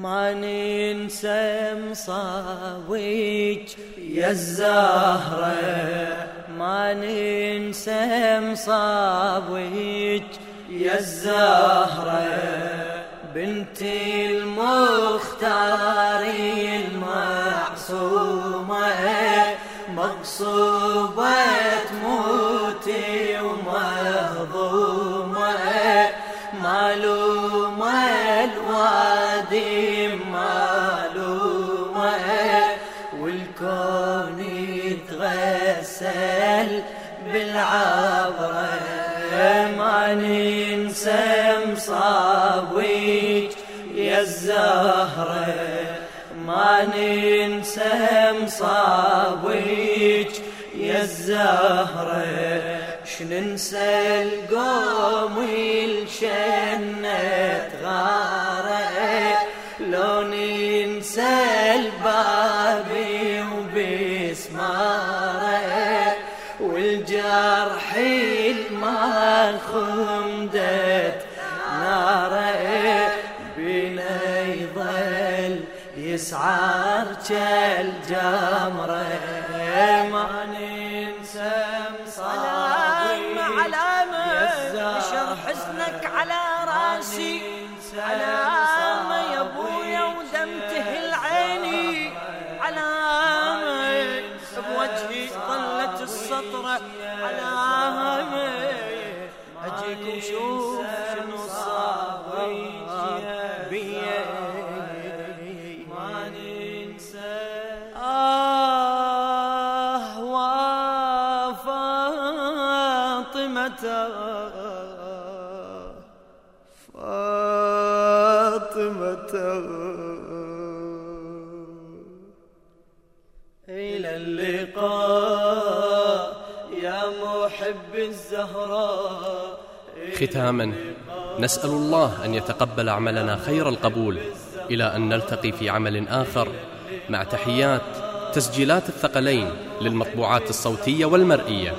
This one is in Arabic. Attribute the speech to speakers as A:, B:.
A: ما ننسى مصاويج يا الزهرة ما ننسى مصاويج يا الزهرة بنت المختار المعصومة مغصوبة موتي ومهضومة الوادي معلومة والكون يتغسل بالعبرة ما ننسى مصابيك يا الزهرة. ما ننسى مصابيك يا الزهرة. شننسى القوم الشنة البابي وبسمارة والجرح ما خمدت نارة بنا يظل يسعر كالجمرة ما ننسى
B: علامة علامة نشر حزنك على راسي. علامة علامة بوجهي ظلت السطرة علامة أجيك وشوف شنو صار بيا
A: ما ننسى
B: آه وفاطمة. فاطمة.
A: إلى اللقاء يا محب الزهراء.
C: ختاما نسأل الله أن يتقبل عملنا خير القبول إلى أن نلتقي في عمل آخر مع تحيات تسجيلات الثقلين للمطبوعات الصوتية والمرئية.